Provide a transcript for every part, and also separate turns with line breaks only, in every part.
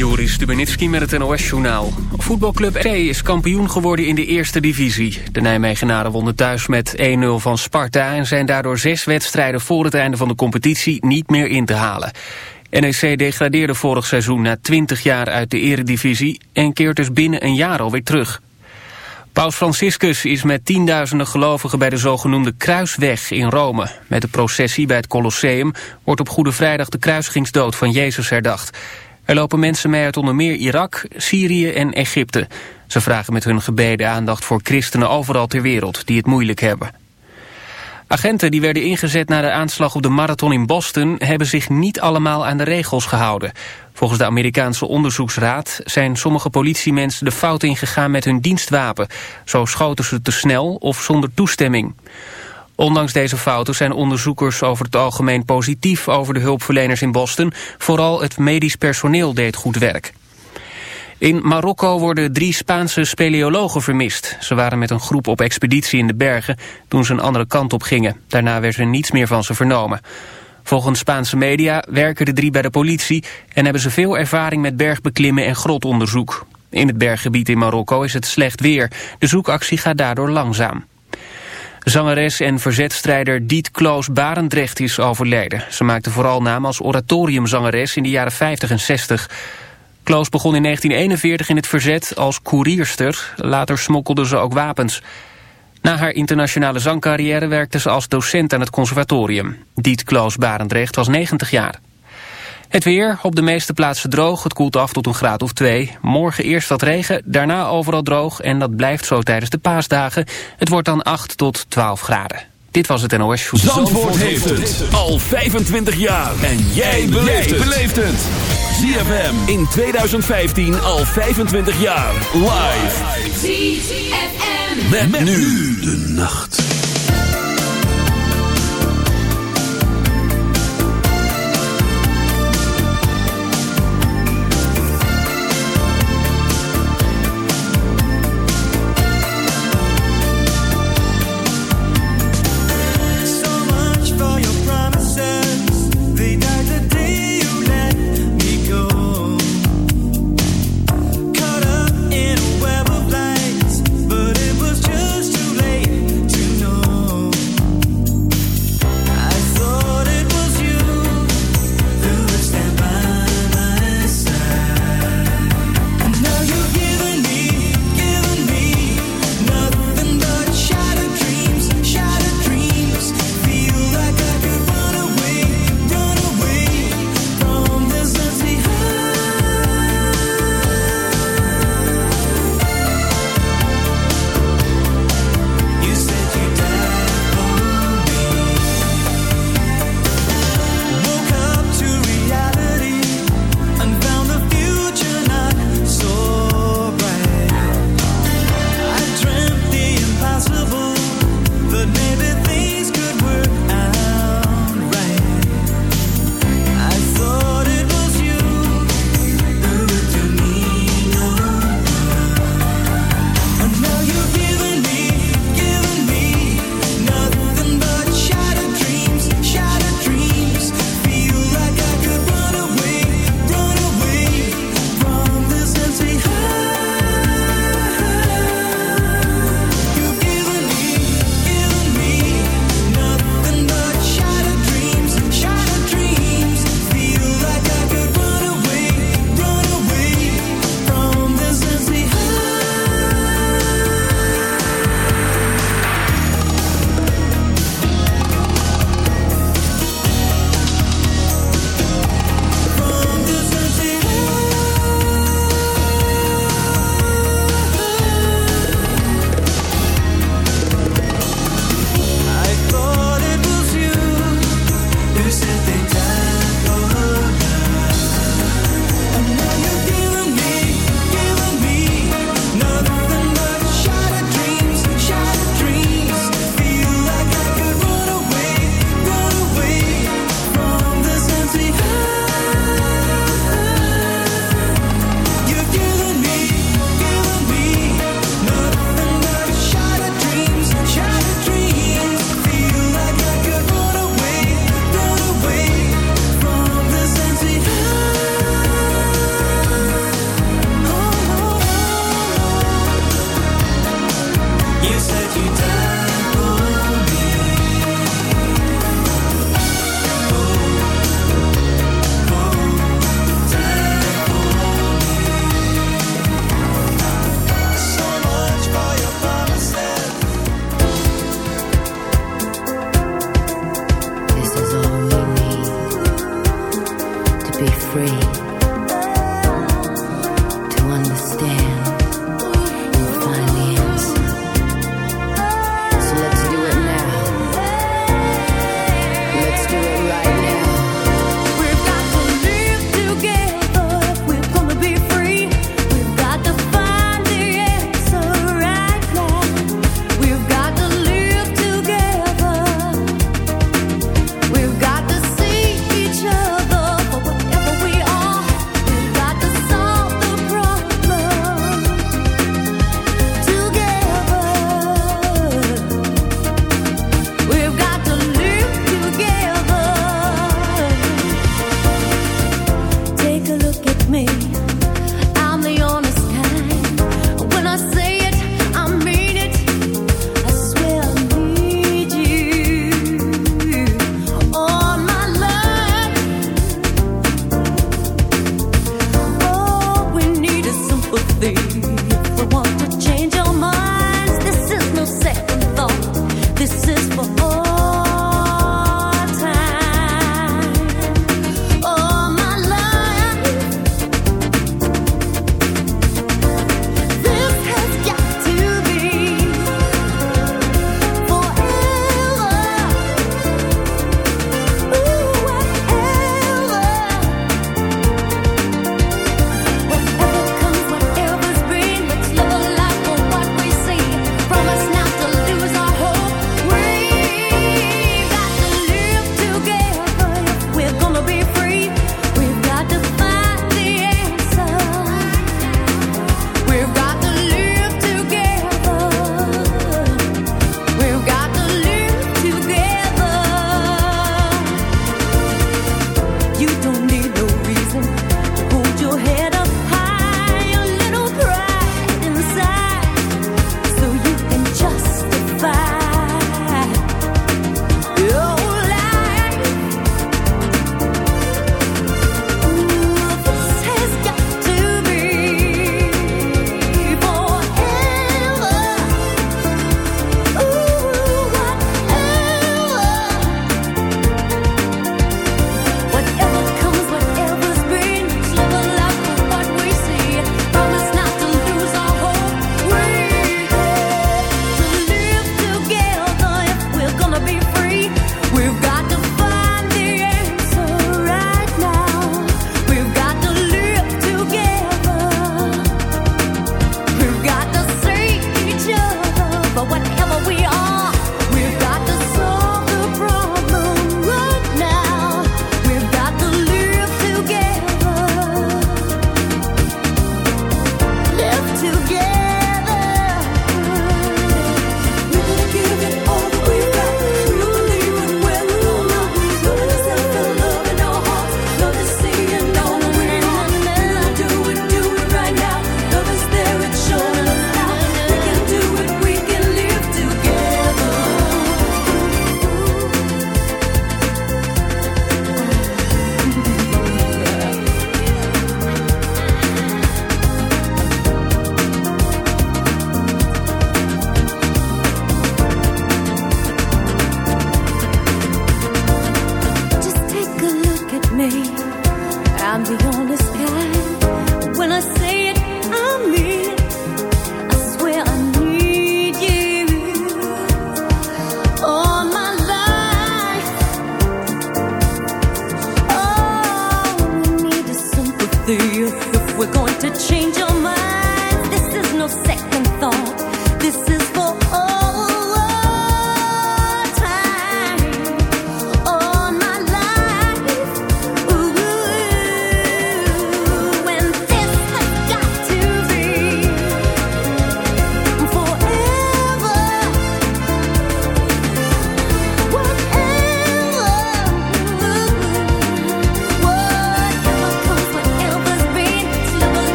Joris Stubenitski met het NOS-journaal. Voetbalclub RC is kampioen geworden in de eerste divisie. De Nijmegenaren wonnen thuis met 1-0 van Sparta... en zijn daardoor zes wedstrijden voor het einde van de competitie niet meer in te halen. NEC degradeerde vorig seizoen na 20 jaar uit de eredivisie... en keert dus binnen een jaar alweer terug. Paus Franciscus is met tienduizenden gelovigen bij de zogenoemde Kruisweg in Rome. Met de processie bij het Colosseum wordt op Goede Vrijdag de kruisigingsdood van Jezus herdacht. Er lopen mensen mee uit onder meer Irak, Syrië en Egypte. Ze vragen met hun gebeden aandacht voor christenen overal ter wereld die het moeilijk hebben. Agenten die werden ingezet na de aanslag op de marathon in Boston... hebben zich niet allemaal aan de regels gehouden. Volgens de Amerikaanse onderzoeksraad zijn sommige politiemensen de fout ingegaan met hun dienstwapen. Zo schoten ze te snel of zonder toestemming. Ondanks deze fouten zijn onderzoekers over het algemeen positief over de hulpverleners in Boston. Vooral het medisch personeel deed goed werk. In Marokko worden drie Spaanse speleologen vermist. Ze waren met een groep op expeditie in de bergen toen ze een andere kant op gingen. Daarna werd er niets meer van ze vernomen. Volgens Spaanse media werken de drie bij de politie... en hebben ze veel ervaring met bergbeklimmen en grotonderzoek. In het berggebied in Marokko is het slecht weer. De zoekactie gaat daardoor langzaam. Zangeres en verzetstrijder Diet Kloos Barendrecht is overleden. Ze maakte vooral naam als oratoriumzangeres in de jaren 50 en 60. Kloos begon in 1941 in het verzet als koerierster. Later smokkelde ze ook wapens. Na haar internationale zangcarrière werkte ze als docent aan het conservatorium. Diet Kloos Barendrecht was 90 jaar. Het weer, op de meeste plaatsen droog, het koelt af tot een graad of twee. Morgen eerst wat regen, daarna overal droog en dat blijft zo tijdens de paasdagen. Het wordt dan 8 tot 12 graden. Dit was het NOS Show. Zandvoort, Zandvoort heeft
het al 25 jaar. En jij beleeft het. ZFM in 2015 al 25 jaar. Live.
ZFM. Met,
met nu de nacht.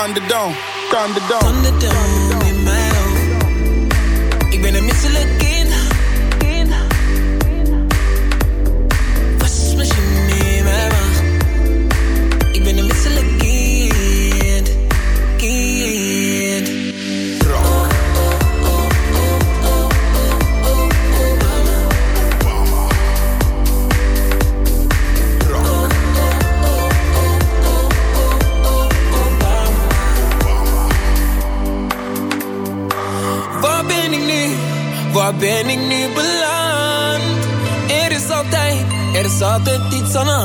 Thunderdome, Thunderdome.
Thunderdome. Appetit sana,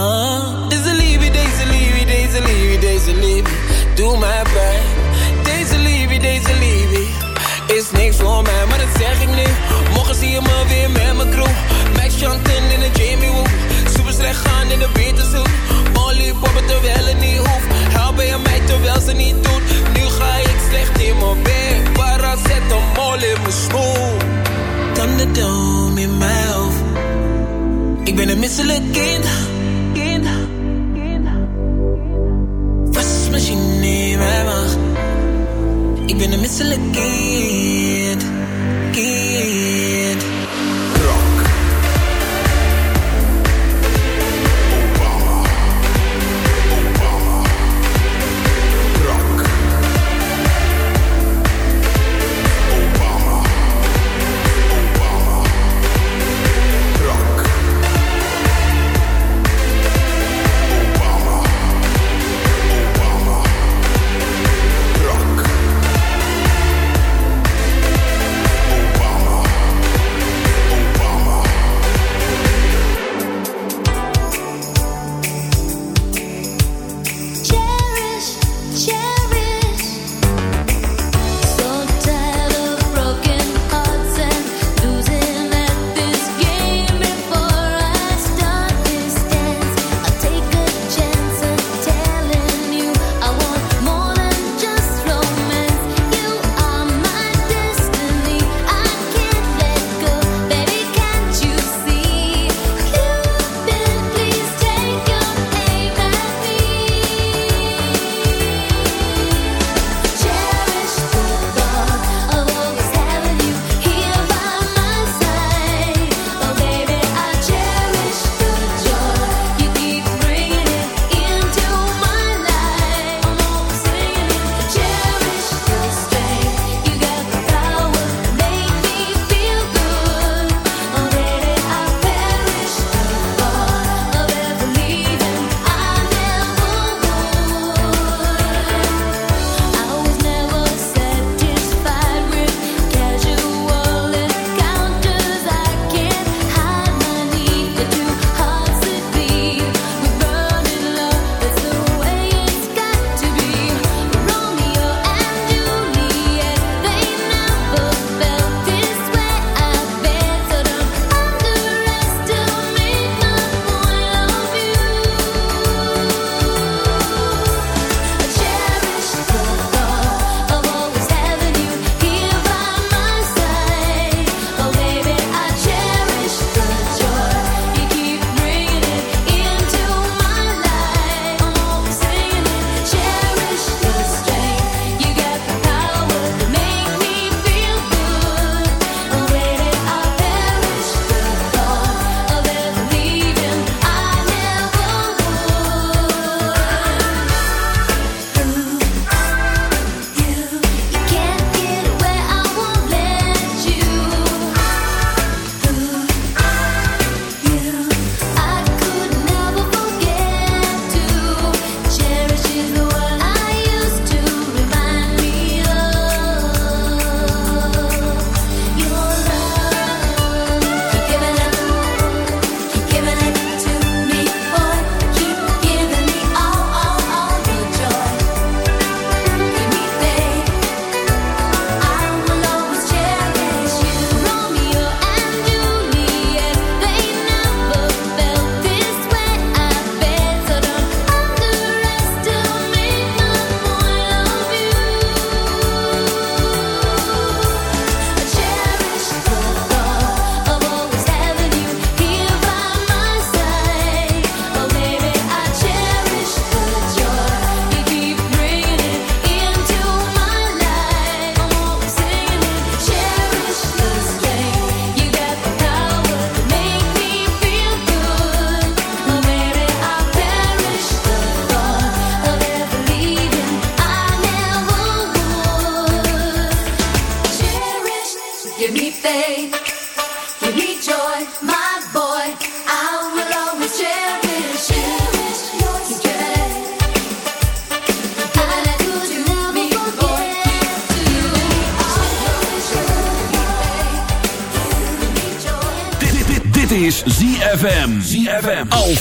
in a midst of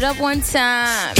It up one time.